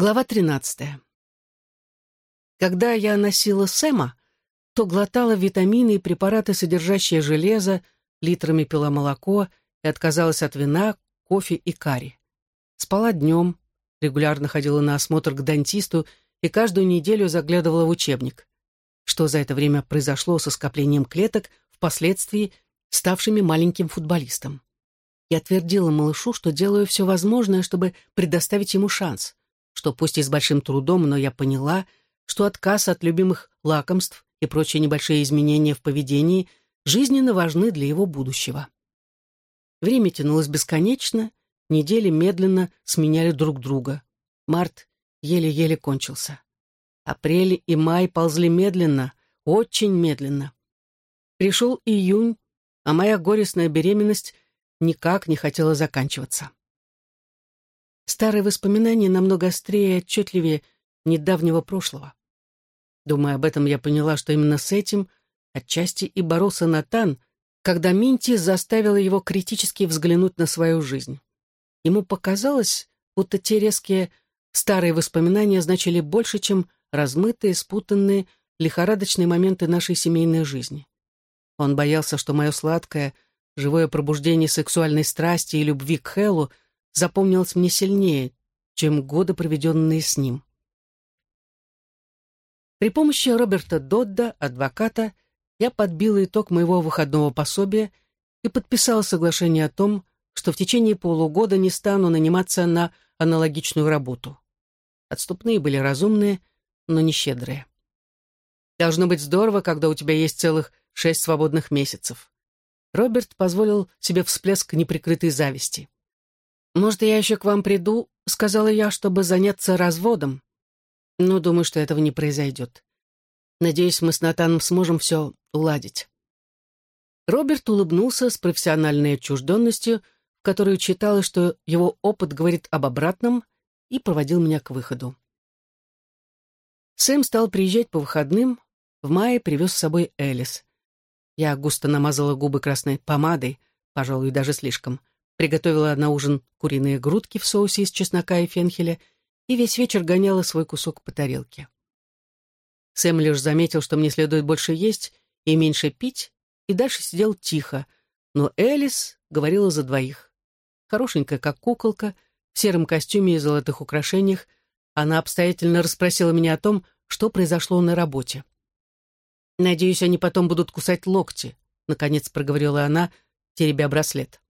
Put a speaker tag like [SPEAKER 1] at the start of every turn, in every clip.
[SPEAKER 1] Глава 13. Когда я носила Сэма, то глотала витамины и препараты, содержащие железо, литрами пила молоко и отказалась от вина, кофе и карри. Спала днем, регулярно ходила на осмотр к дантисту и каждую неделю заглядывала в учебник. Что за это время произошло со скоплением клеток, впоследствии ставшими маленьким футболистом. Я твердила малышу, что делаю все возможное, чтобы предоставить ему шанс что пусть и с большим трудом, но я поняла, что отказ от любимых лакомств и прочие небольшие изменения в поведении жизненно важны для его будущего. Время тянулось бесконечно, недели медленно сменяли друг друга. Март еле-еле кончился. Апрель и май ползли медленно, очень медленно. Пришел июнь, а моя горестная беременность никак не хотела заканчиваться. Старые воспоминания намного острее и отчетливее недавнего прошлого. Думая об этом, я поняла, что именно с этим отчасти и боролся Натан, когда Минти заставила его критически взглянуть на свою жизнь. Ему показалось, будто те резкие старые воспоминания значили больше, чем размытые, спутанные, лихорадочные моменты нашей семейной жизни. Он боялся, что мое сладкое, живое пробуждение сексуальной страсти и любви к Хеллу — запомнилось мне сильнее, чем годы, проведенные с ним. При помощи Роберта Додда, адвоката, я подбила итог моего выходного пособия и подписала соглашение о том, что в течение полугода не стану наниматься на аналогичную работу. Отступные были разумные, но не щедрые. Должно быть здорово, когда у тебя есть целых шесть свободных месяцев. Роберт позволил себе всплеск неприкрытой зависти. «Может, я еще к вам приду?» — сказала я, чтобы заняться разводом. Но думаю, что этого не произойдет. Надеюсь, мы с Натаном сможем все уладить. Роберт улыбнулся с профессиональной отчужденностью, в которой читала, что его опыт говорит об обратном, и проводил меня к выходу. Сэм стал приезжать по выходным, в мае привез с собой Элис. Я густо намазала губы красной помадой, пожалуй, даже слишком приготовила на ужин куриные грудки в соусе из чеснока и фенхеля и весь вечер гоняла свой кусок по тарелке. Сэм лишь заметил, что мне следует больше есть и меньше пить, и дальше сидел тихо, но Элис говорила за двоих. Хорошенькая, как куколка, в сером костюме и золотых украшениях, она обстоятельно расспросила меня о том, что произошло на работе. «Надеюсь, они потом будут кусать локти», — наконец проговорила она, теребя браслет.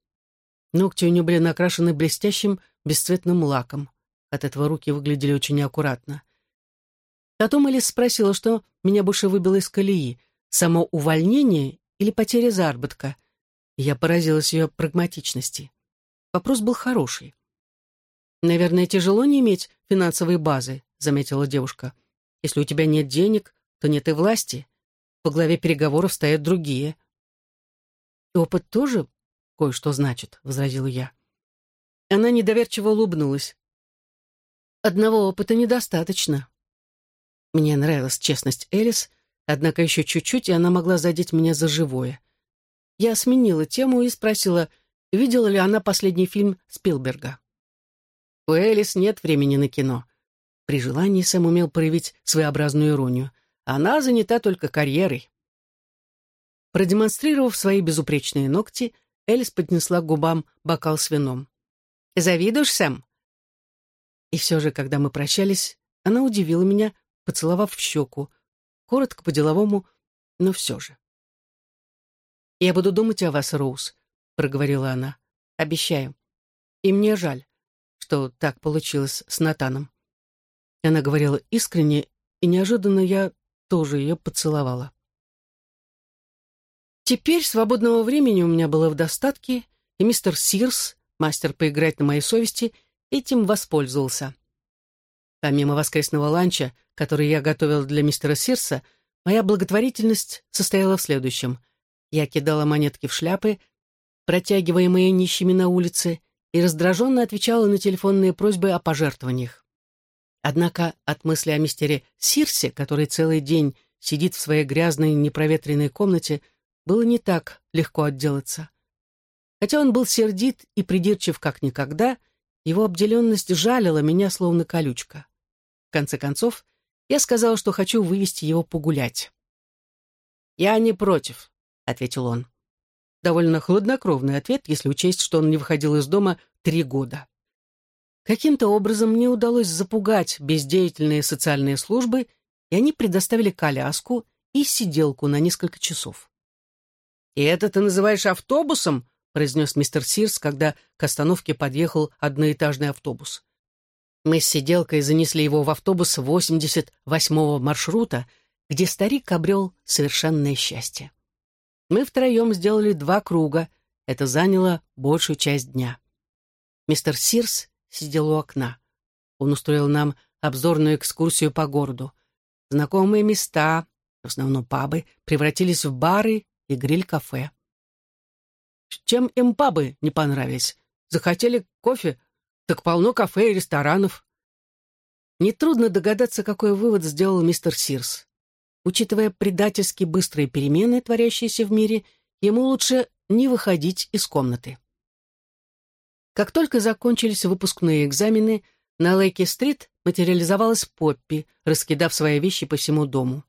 [SPEAKER 1] Ногти у нее были накрашены блестящим бесцветным лаком. От этого руки выглядели очень аккуратно. Потом Элис спросила, что меня больше выбило из колеи, само увольнение или потеря заработка. я поразилась ее прагматичности. Вопрос был хороший. «Наверное, тяжело не иметь финансовой базы», — заметила девушка. «Если у тебя нет денег, то нет и власти. По главе переговоров стоят другие». «Опыт тоже кое-что значит», — возразила я. Она недоверчиво улыбнулась. «Одного опыта недостаточно». Мне нравилась честность Элис, однако еще чуть-чуть, и она могла задеть меня за живое. Я сменила тему и спросила, видела ли она последний фильм Спилберга. У Элис нет времени на кино. При желании Сэм умел проявить своеобразную иронию. Она занята только карьерой. Продемонстрировав свои безупречные ногти, Элис поднесла к губам бокал с вином. «Завидуешь, Сэм?» И все же, когда мы прощались, она удивила меня, поцеловав в щеку. Коротко, по-деловому, но все же. «Я буду думать о вас, Роуз», — проговорила она. «Обещаю. И мне жаль, что так получилось с Натаном». Она говорила искренне, и неожиданно я тоже ее поцеловала. Теперь свободного времени у меня было в достатке, и мистер Сирс, мастер поиграть на моей совести, этим воспользовался. Помимо воскресного ланча, который я готовил для мистера Сирса, моя благотворительность состояла в следующем. Я кидала монетки в шляпы, протягиваемые нищими на улице, и раздраженно отвечала на телефонные просьбы о пожертвованиях. Однако от мысли о мистере Сирсе, который целый день сидит в своей грязной, непроветренной комнате, было не так легко отделаться. Хотя он был сердит и придирчив как никогда, его обделенность жалила меня, словно колючка. В конце концов, я сказал, что хочу вывести его погулять. «Я не против», — ответил он. Довольно хладнокровный ответ, если учесть, что он не выходил из дома три года. Каким-то образом мне удалось запугать бездеятельные социальные службы, и они предоставили коляску и сиделку на несколько часов. «И это ты называешь автобусом?» — произнес мистер Сирс, когда к остановке подъехал одноэтажный автобус. Мы с сиделкой занесли его в автобус 88-го маршрута, где старик обрел совершенное счастье. Мы втроем сделали два круга, это заняло большую часть дня. Мистер Сирс сидел у окна. Он устроил нам обзорную экскурсию по городу. Знакомые места, в основном пабы, превратились в бары и гриль-кафе. Чем им пабы не понравились? Захотели кофе? Так полно кафе и ресторанов. Нетрудно догадаться, какой вывод сделал мистер Сирс. Учитывая предательски быстрые перемены, творящиеся в мире, ему лучше не выходить из комнаты. Как только закончились выпускные экзамены, на Лейки-стрит материализовалась Поппи, раскидав свои вещи по всему дому.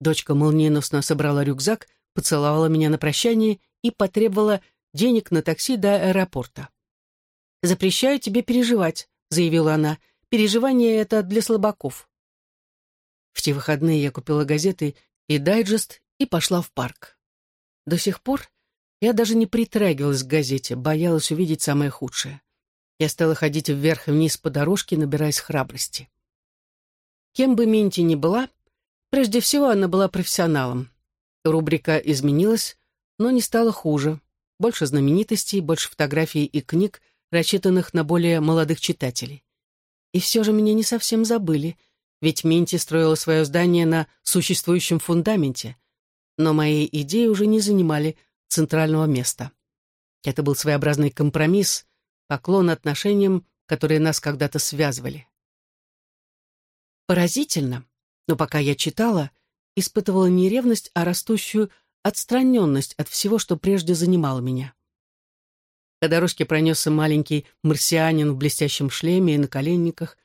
[SPEAKER 1] Дочка молниеносно собрала рюкзак, поцеловала меня на прощание и потребовала денег на такси до аэропорта. «Запрещаю тебе переживать», — заявила она. «Переживание — это для слабаков». В те выходные я купила газеты и дайджест и пошла в парк. До сих пор я даже не притрагивалась к газете, боялась увидеть самое худшее. Я стала ходить вверх и вниз по дорожке, набираясь храбрости. Кем бы Минти ни была, прежде всего она была профессионалом. Рубрика изменилась, но не стала хуже. Больше знаменитостей, больше фотографий и книг, рассчитанных на более молодых читателей. И все же меня не совсем забыли, ведь Минти строила свое здание на существующем фундаменте, но мои идеи уже не занимали центрального места. Это был своеобразный компромисс, поклон отношениям, которые нас когда-то связывали. Поразительно, но пока я читала, испытывала не ревность, а растущую отстраненность от всего, что прежде занимало меня. По дорожке пронесся маленький марсианин в блестящем шлеме и на коленниках,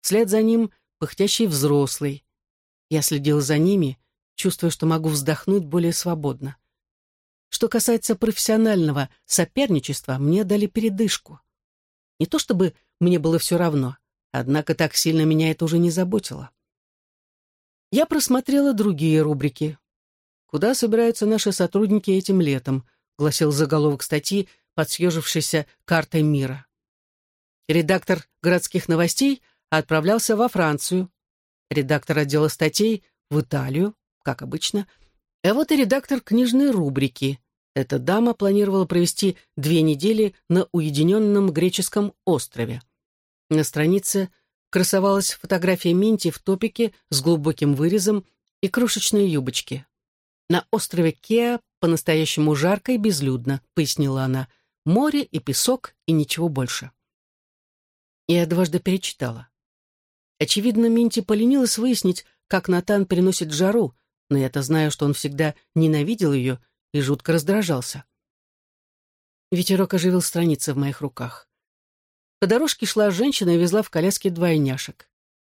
[SPEAKER 1] вслед за ним пыхтящий взрослый. Я следил за ними, чувствуя, что могу вздохнуть более свободно. Что касается профессионального соперничества, мне дали передышку. Не то чтобы мне было все равно, однако так сильно меня это уже не заботило. Я просмотрела другие рубрики. «Куда собираются наши сотрудники этим летом?» — гласил заголовок статьи, под съежившейся картой мира. Редактор городских новостей отправлялся во Францию, редактор отдела статей — в Италию, как обычно, а вот и редактор книжной рубрики. Эта дама планировала провести две недели на уединенном греческом острове. На странице красовалась фотография Минти в топике с глубоким вырезом и крошечной юбочки. «На острове Кеа по-настоящему жарко и безлюдно», — пояснила она, — Море и песок, и ничего больше. Я дважды перечитала. Очевидно, Минти поленилась выяснить, как Натан переносит жару, но я-то знаю, что он всегда ненавидел ее и жутко раздражался. Ветерок оживил страницы в моих руках. По дорожке шла женщина и везла в коляске двойняшек.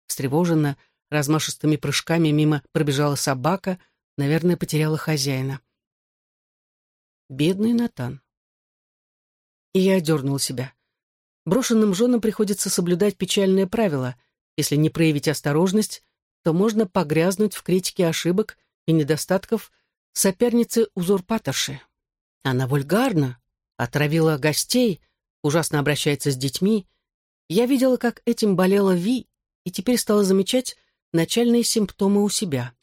[SPEAKER 1] Встревоженно, размашистыми прыжками мимо пробежала собака, наверное, потеряла хозяина. Бедный Натан. И я одернул себя. Брошенным женам приходится соблюдать печальное правило. Если не проявить осторожность, то можно погрязнуть в критике ошибок и недостатков соперницы-узурпаторши. Она вульгарна, отравила гостей, ужасно обращается с детьми. Я видела, как этим болела Ви, и теперь стала замечать начальные симптомы у себя.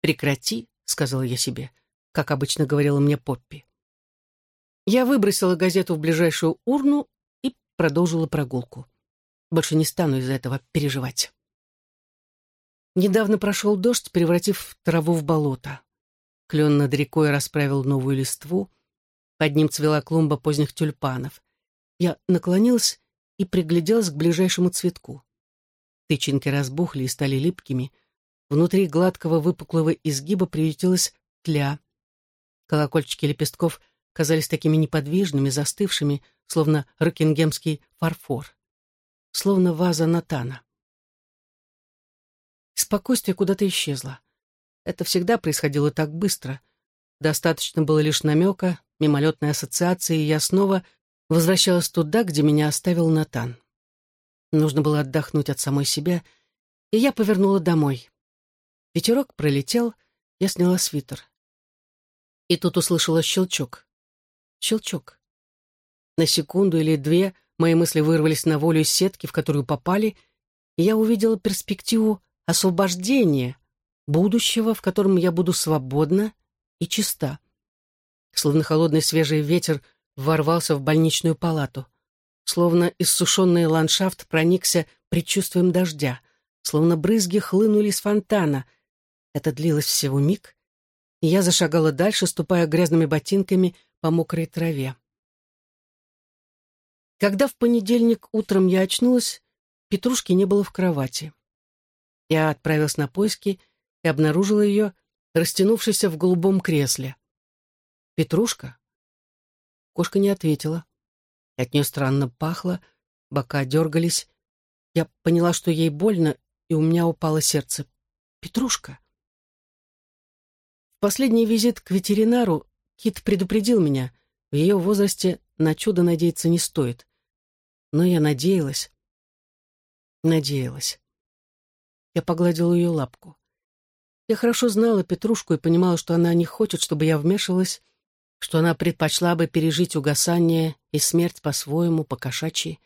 [SPEAKER 1] «Прекрати», — сказала я себе, как обычно говорила мне Поппи. Я выбросила газету в ближайшую урну и продолжила прогулку. Больше не стану из-за этого переживать. Недавно прошел дождь, превратив траву в болото. Клен над рекой расправил новую листву. Под ним цвела клумба поздних тюльпанов. Я наклонилась и пригляделась к ближайшему цветку. Тычинки разбухли и стали липкими. Внутри гладкого выпуклого изгиба приютилась тля. Колокольчики лепестков — казались такими неподвижными, застывшими, словно рокингемский фарфор, словно ваза Натана. спокойствие куда-то исчезло. Это всегда происходило так быстро. Достаточно было лишь намека, мимолетной ассоциации, и я снова возвращалась туда, где меня оставил Натан. Нужно было отдохнуть от самой себя, и я повернула домой. Ветерок пролетел, я сняла свитер. И тут услышала щелчок. Щелчок. На секунду или две мои мысли вырвались на волю из сетки, в которую попали, и я увидела перспективу освобождения, будущего, в котором я буду свободна и чиста. Словно холодный свежий ветер ворвался в больничную палату. Словно иссушенный ландшафт проникся предчувствием дождя. Словно брызги хлынули с фонтана. Это длилось всего миг, и я зашагала дальше, ступая грязными ботинками по мокрой траве. Когда в понедельник утром я очнулась, Петрушки не было в кровати. Я отправилась на поиски и обнаружила ее, растянувшейся в голубом кресле. «Петрушка?» Кошка не ответила. От нее странно пахло, бока дергались. Я поняла, что ей больно, и у меня упало сердце. «Петрушка?» В последний визит к ветеринару Кит предупредил меня. В ее возрасте на чудо надеяться не стоит. Но я надеялась. Надеялась. Я погладила ее лапку. Я хорошо знала Петрушку и понимала, что она не хочет, чтобы я вмешивалась, что она предпочла бы пережить угасание и смерть по-своему, по-кошачьи.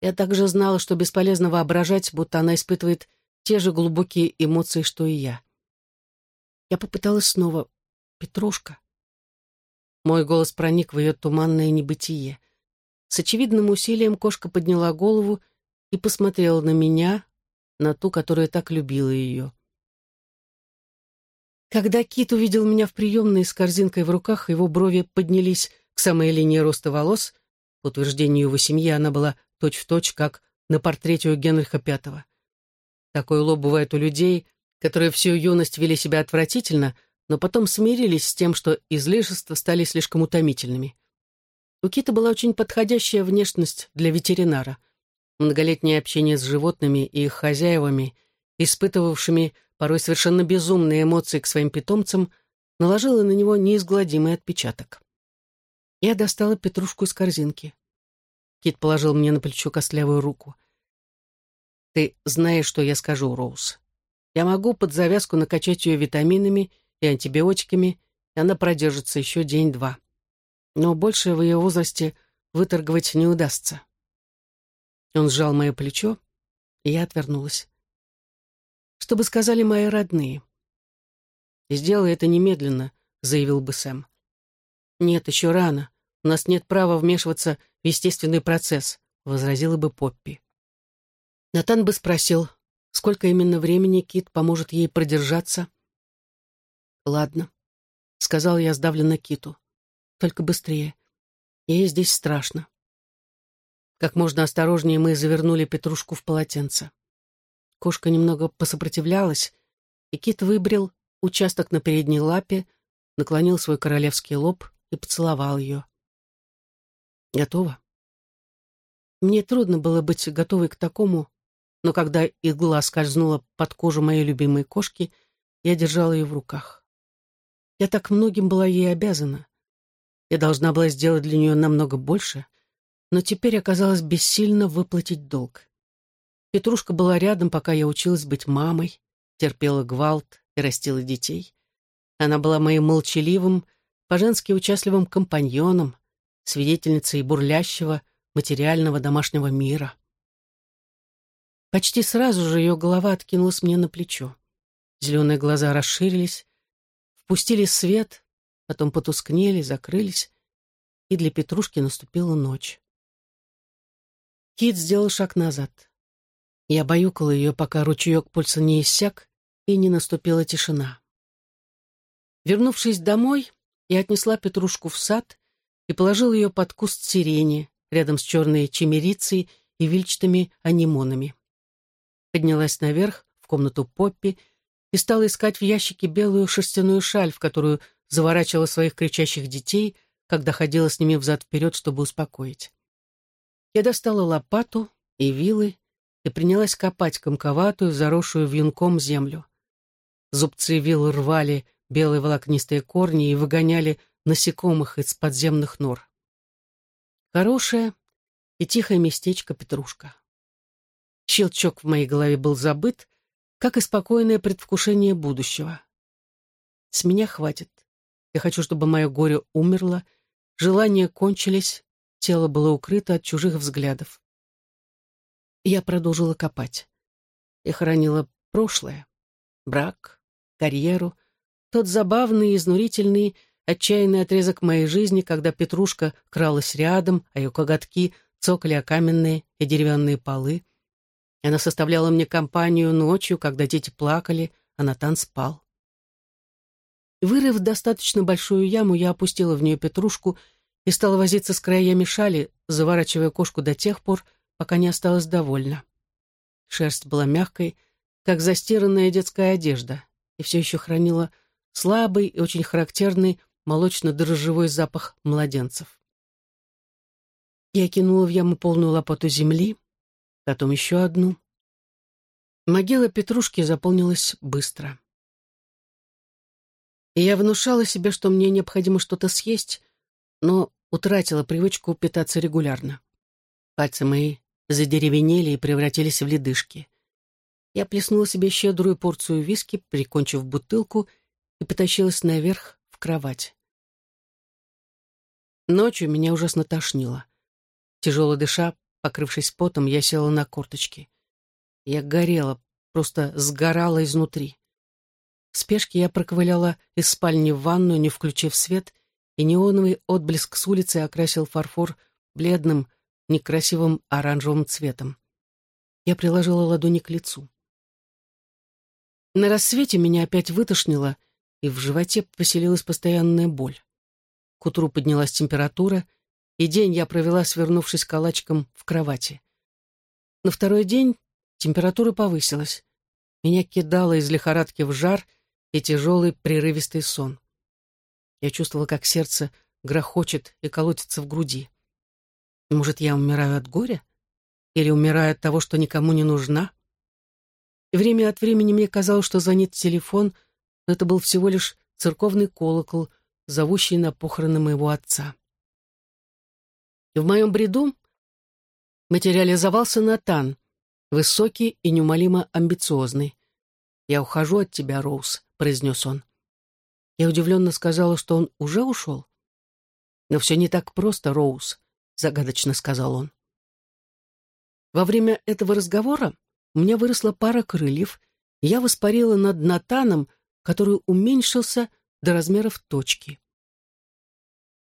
[SPEAKER 1] Я также знала, что бесполезно воображать, будто она испытывает те же глубокие эмоции, что и я. Я попыталась снова. «Петрушка». Мой голос проник в ее туманное небытие. С очевидным усилием кошка подняла голову и посмотрела на меня, на ту, которая так любила ее. Когда Кит увидел меня в приемной с корзинкой в руках, его брови поднялись к самой линии роста волос. По утверждению его семьи она была точь-в-точь, точь, как на портрете у Генриха V. Такой лоб бывает у людей, которые всю юность вели себя отвратительно, но потом смирились с тем, что излишества стали слишком утомительными. У Кита была очень подходящая внешность для ветеринара. Многолетнее общение с животными и их хозяевами, испытывавшими порой совершенно безумные эмоции к своим питомцам, наложило на него неизгладимый отпечаток. Я достала петрушку из корзинки. Кит положил мне на плечо костлявую руку. «Ты знаешь, что я скажу, Роуз. Я могу под завязку накачать ее витаминами и антибиотиками, и она продержится еще день-два. Но больше в ее возрасте выторговать не удастся. Он сжал мое плечо, и я отвернулась. Что бы сказали мои родные? «Сделай это немедленно», — заявил бы Сэм. «Нет, еще рано. У нас нет права вмешиваться в естественный процесс», — возразила бы Поппи. Натан бы спросил, сколько именно времени Кит поможет ей продержаться. «Ладно», — сказал я сдавленно Киту. «Только быстрее. Ей здесь страшно». Как можно осторожнее мы завернули Петрушку в полотенце. Кошка немного посопротивлялась, и Кит выбрил участок на передней лапе, наклонил свой королевский лоб и поцеловал ее. Готово. Мне трудно было быть готовой к такому, но когда игла скользнула под кожу моей любимой кошки, я держала ее в руках. Я так многим была ей обязана. Я должна была сделать для нее намного больше — но теперь оказалось бессильно выплатить долг. Петрушка была рядом, пока я училась быть мамой, терпела гвалт и растила детей. Она была моим молчаливым, по-женски участливым компаньоном, свидетельницей бурлящего материального домашнего мира. Почти сразу же ее голова откинулась мне на плечо. Зеленые глаза расширились, впустили свет, потом потускнели, закрылись, и для Петрушки наступила ночь. Кит сделал шаг назад. Я баюкала ее, пока ручеек пульса не иссяк, и не наступила тишина. Вернувшись домой, я отнесла Петрушку в сад и положил ее под куст сирени, рядом с черной чемерицей и вильчатыми анимонами. Поднялась наверх, в комнату Поппи, и стала искать в ящике белую шерстяную шаль, в которую заворачивала своих кричащих детей, когда ходила с ними взад-вперед, чтобы успокоить. Я достала лопату и вилы и принялась копать комковатую, заросшую вьюнком землю. Зубцы вил рвали белые волокнистые корни и выгоняли насекомых из подземных нор. Хорошее и тихое местечко Петрушка. Щелчок в моей голове был забыт, как и спокойное предвкушение будущего. С меня хватит. Я хочу, чтобы мое горе умерло, желания кончились, тело было укрыто от чужих взглядов. Я продолжила копать. Я хоронила прошлое, брак, карьеру, тот забавный, изнурительный, отчаянный отрезок моей жизни, когда Петрушка кралась рядом, а ее коготки цокали о каменные и деревянные полы. Она составляла мне компанию ночью, когда дети плакали, а Натан спал. Вырыв достаточно большую яму, я опустила в нее Петрушку и стала возиться с краями шали, заворачивая кошку до тех пор, пока не осталась довольна. Шерсть была мягкой, как застиранная детская одежда, и все еще хранила слабый и очень характерный молочно-дрожжевой запах младенцев. Я кинула в яму полную лопату земли, потом еще одну. Могила Петрушки заполнилась быстро. И я внушала себе, что мне необходимо что-то съесть, но утратила привычку питаться регулярно. Пальцы мои задеревенели и превратились в ледышки. Я плеснула себе щедрую порцию виски, прикончив бутылку, и потащилась наверх в кровать. Ночью меня ужасно тошнило. Тяжело дыша, покрывшись потом, я села на корточки. Я горела, просто сгорала изнутри. В спешке я проковыляла из спальни в ванную, не включив свет, и неоновый отблеск с улицы окрасил фарфор бледным, некрасивым оранжевым цветом. Я приложила ладони к лицу. На рассвете меня опять вытошнило, и в животе поселилась постоянная боль. К утру поднялась температура, и день я провела, свернувшись калачиком в кровати. На второй день температура повысилась. Меня кидало из лихорадки в жар и тяжелый прерывистый сон. Я чувствовала, как сердце грохочет и колотится в груди. Может, я умираю от горя? Или умираю от того, что никому не нужна? Время от времени мне казалось, что звонит телефон, но это был всего лишь церковный колокол, зовущий на похороны моего отца. И в моем бреду материализовался Натан, высокий и неумолимо амбициозный. «Я ухожу от тебя, Роуз», — произнес он. Я удивленно сказала, что он уже ушел. «Но все не так просто, Роуз», — загадочно сказал он. Во время этого разговора у меня выросла пара крыльев, и я воспарила над Натаном, который уменьшился до размеров точки.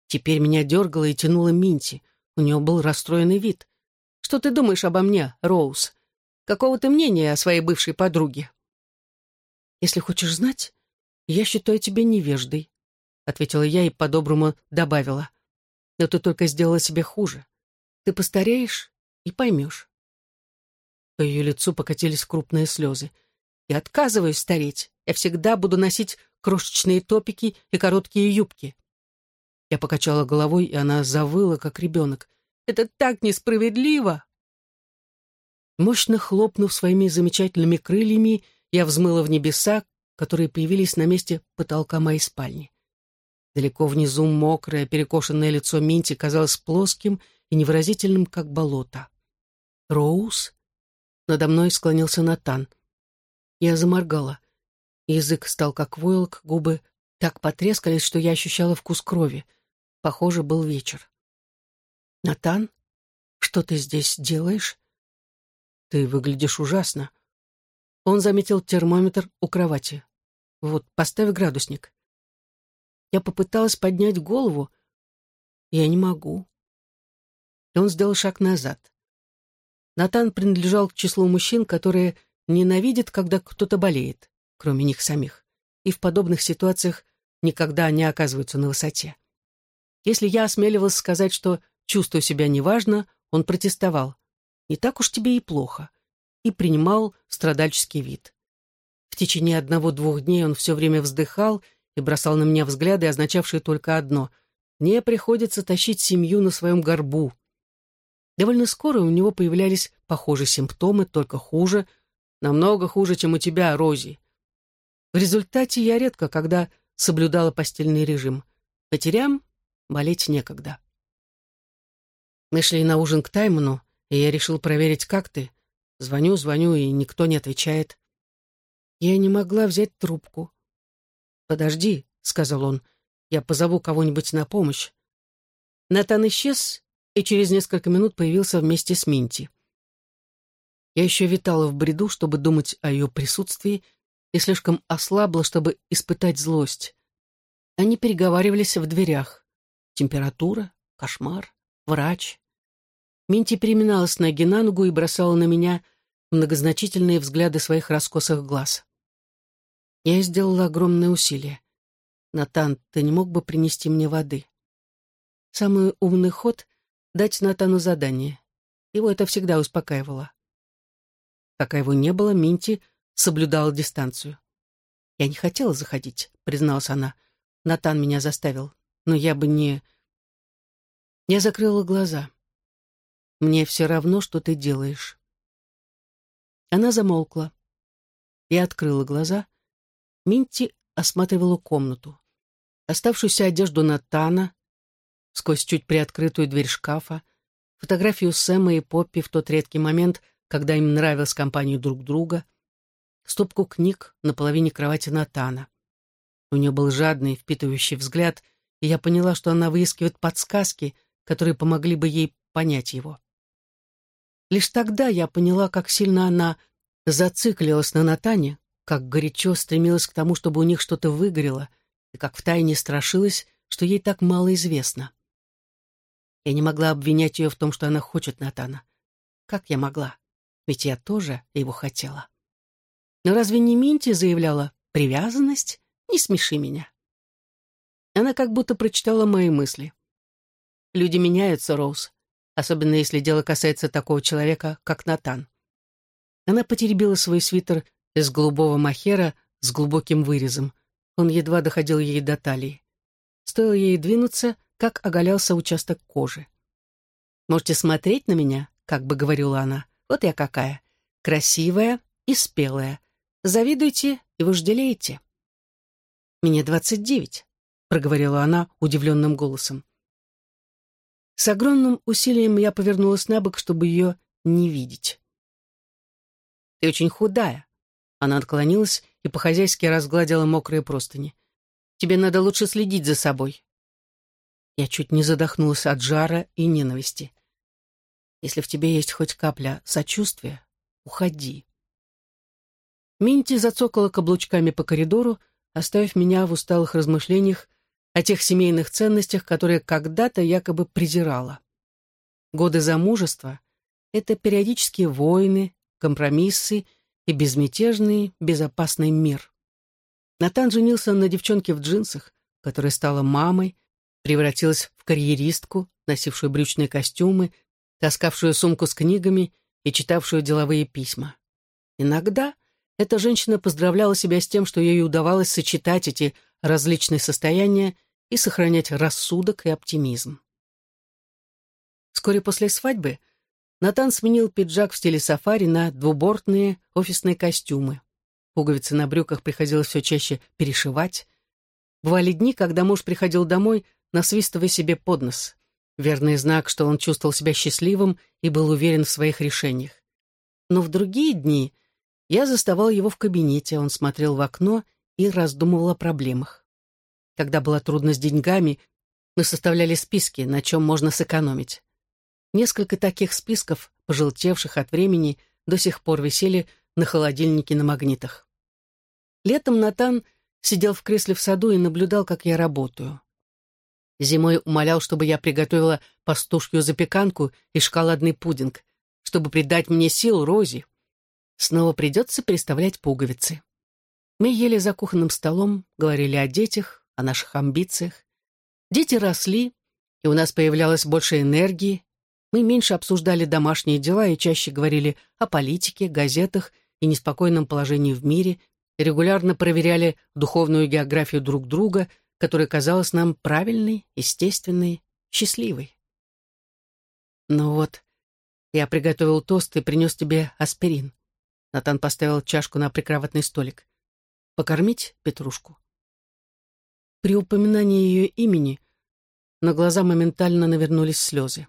[SPEAKER 1] Теперь меня дергало и тянуло Минти. У нее был расстроенный вид. «Что ты думаешь обо мне, Роуз? Какого ты мнения о своей бывшей подруге?» «Если хочешь знать, я считаю тебя невеждой», — ответила я и по-доброму добавила. «Но ты только сделала себе хуже. Ты постареешь и поймешь». По ее лицу покатились крупные слезы. «Я отказываюсь стареть. Я всегда буду носить крошечные топики и короткие юбки». Я покачала головой, и она завыла, как ребенок. «Это так несправедливо!» Мощно хлопнув своими замечательными крыльями, я взмыла в небеса, которые появились на месте потолка моей спальни. Далеко внизу мокрое, перекошенное лицо Минти казалось плоским и невыразительным, как болото. «Роуз?» Надо мной склонился Натан. Я заморгала. Язык стал как войлок, губы так потрескались, что я ощущала вкус крови. Похоже, был вечер. «Натан, что ты здесь делаешь?» «Ты выглядишь ужасно». Он заметил термометр у кровати. «Вот, поставь градусник». Я попыталась поднять голову. Я не могу. И он сделал шаг назад. Натан принадлежал к числу мужчин, которые ненавидят, когда кто-то болеет, кроме них самих, и в подобных ситуациях никогда не оказываются на высоте. Если я осмеливалась сказать, что чувствую себя неважно, он протестовал. «Не так уж тебе и плохо», и принимал страдальческий вид. В течение одного-двух дней он все время вздыхал и бросал на меня взгляды, означавшие только одно — «Мне приходится тащить семью на своем горбу». Довольно скоро у него появлялись похожие симптомы, только хуже, намного хуже, чем у тебя, Рози. В результате я редко, когда соблюдала постельный режим. Потерям болеть некогда. Мы шли на ужин к Таймону, и я решил проверить, как ты. Звоню, звоню, и никто не отвечает. Я не могла взять трубку. «Подожди», — сказал он, — «я позову кого-нибудь на помощь». Натан исчез и через несколько минут появился вместе с Минти. Я еще витала в бреду, чтобы думать о ее присутствии, и слишком ослабла, чтобы испытать злость. Они переговаривались в дверях. Температура, кошмар, врач. Минти переминалась ноги на ногу и бросала на меня многозначительные взгляды своих раскосых глаз. Я сделала огромное усилие. «Натан, ты не мог бы принести мне воды?» Самый умный ход — дать Натану задание. Его это всегда успокаивало. Пока его не было, Минти соблюдала дистанцию. «Я не хотела заходить», — призналась она. «Натан меня заставил, но я бы не...» Я закрыла глаза. «Мне все равно, что ты делаешь». Она замолкла. Я открыла глаза. Минти осматривала комнату. Оставшуюся одежду Натана, сквозь чуть приоткрытую дверь шкафа, фотографию Сэма и Поппи в тот редкий момент, когда им нравилась компания друг друга, стопку книг на половине кровати Натана. У нее был жадный, впитывающий взгляд, и я поняла, что она выискивает подсказки, которые помогли бы ей понять его. Лишь тогда я поняла, как сильно она зациклилась на Натане, как горячо стремилась к тому, чтобы у них что-то выгорело, и как втайне страшилась, что ей так мало известно. Я не могла обвинять ее в том, что она хочет Натана. Как я могла? Ведь я тоже его хотела. Но разве не Минти заявляла «привязанность? Не смеши меня». Она как будто прочитала мои мысли. Люди меняются, Роуз особенно если дело касается такого человека, как Натан. Она потеребила свой свитер из голубого махера с глубоким вырезом. Он едва доходил ей до талии. Стоило ей двинуться, как оголялся участок кожи. «Можете смотреть на меня», — как бы говорила она. «Вот я какая. Красивая и спелая. Завидуйте, и вы жалеете». «Мне двадцать девять», — проговорила она удивленным голосом. С огромным усилием я повернулась на бок, чтобы ее не видеть. «Ты очень худая». Она отклонилась и по-хозяйски разгладила мокрые простыни. «Тебе надо лучше следить за собой». Я чуть не задохнулась от жара и ненависти. «Если в тебе есть хоть капля сочувствия, уходи». Минти зацокала каблучками по коридору, оставив меня в усталых размышлениях о тех семейных ценностях, которые когда-то якобы презирала. Годы замужества — это периодические войны, компромиссы и безмятежный, безопасный мир. Натан женился на девчонке в джинсах, которая стала мамой, превратилась в карьеристку, носившую брючные костюмы, таскавшую сумку с книгами и читавшую деловые письма. Иногда эта женщина поздравляла себя с тем, что ей удавалось сочетать эти различные состояния и сохранять рассудок и оптимизм. Вскоре после свадьбы Натан сменил пиджак в стиле сафари на двубортные офисные костюмы. Пуговицы на брюках приходилось все чаще перешивать. Бывали дни, когда муж приходил домой, насвистывая себе под нос. Верный знак, что он чувствовал себя счастливым и был уверен в своих решениях. Но в другие дни я заставал его в кабинете, он смотрел в окно и раздумывал о проблемах. Когда было трудно с деньгами, мы составляли списки, на чем можно сэкономить. Несколько таких списков, пожелтевших от времени, до сих пор висели на холодильнике на магнитах. Летом Натан сидел в кресле в саду и наблюдал, как я работаю. Зимой умолял, чтобы я приготовила пастушью запеканку и шоколадный пудинг, чтобы придать мне сил Рози. Снова придется переставлять пуговицы. Мы ели за кухонным столом, говорили о детях, о наших амбициях. Дети росли, и у нас появлялось больше энергии. Мы меньше обсуждали домашние дела и чаще говорили о политике, газетах и неспокойном положении в мире, регулярно проверяли духовную географию друг друга, которая казалась нам правильной, естественной, счастливой. Но вот Я приготовил тост и принес тебе аспирин. Натан поставил чашку на прикроватный столик. Покормить Петрушку? При упоминании ее имени на глаза моментально навернулись слезы.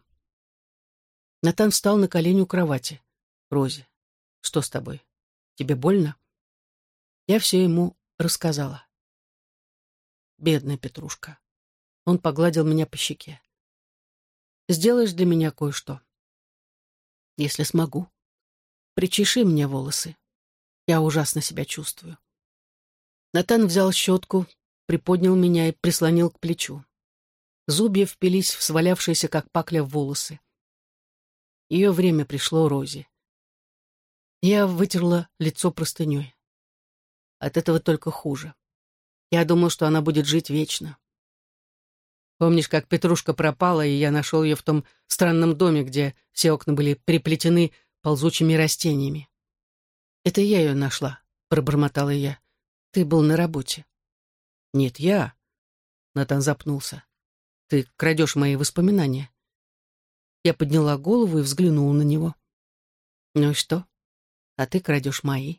[SPEAKER 1] Натан встал на колени у кровати. «Рози, что с тобой? Тебе больно?» Я все ему рассказала. Бедная Петрушка. Он погладил меня по щеке. «Сделаешь для меня кое-что?» «Если смогу. Причеши мне волосы. Я ужасно себя чувствую». Натан взял щетку, приподнял меня и прислонил к плечу. Зубья впились в свалявшиеся, как пакля, волосы. Ее время пришло Рози. Я вытерла лицо простыней. От этого только хуже. Я думал, что она будет жить вечно. Помнишь, как Петрушка пропала, и я нашел ее в том странном доме, где все окна были приплетены ползучими растениями? Это я ее нашла, пробормотала я. Ты был на работе. Нет, я. Натан запнулся. Ты крадешь мои воспоминания. Я подняла голову и взглянула на него. Ну и что? А ты крадешь мои.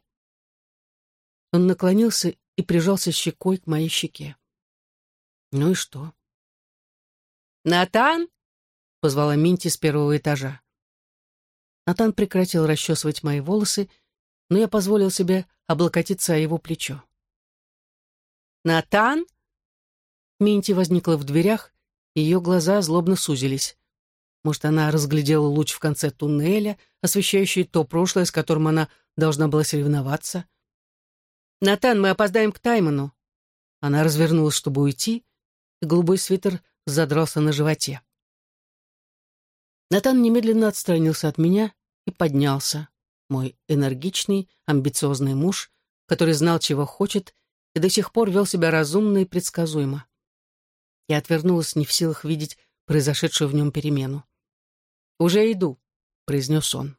[SPEAKER 1] Он наклонился и прижался щекой к моей щеке. Ну и что? «Натан!» — позвала Минти с первого этажа. Натан прекратил расчесывать мои волосы, но я позволил себе облокотиться о его плечо. «Натан?» Минти возникла в дверях, ее глаза злобно сузились. Может, она разглядела луч в конце туннеля, освещающий то прошлое, с которым она должна была соревноваться. «Натан, мы опоздаем к Тайману!» Она развернулась, чтобы уйти, и голубой свитер задрался на животе. Натан немедленно отстранился от меня и поднялся. Мой энергичный, амбициозный муж, который знал, чего хочет, и до сих пор вел себя разумно и предсказуемо. Я отвернулась, не в силах видеть произошедшую в нем перемену. «Уже иду», — произнес он.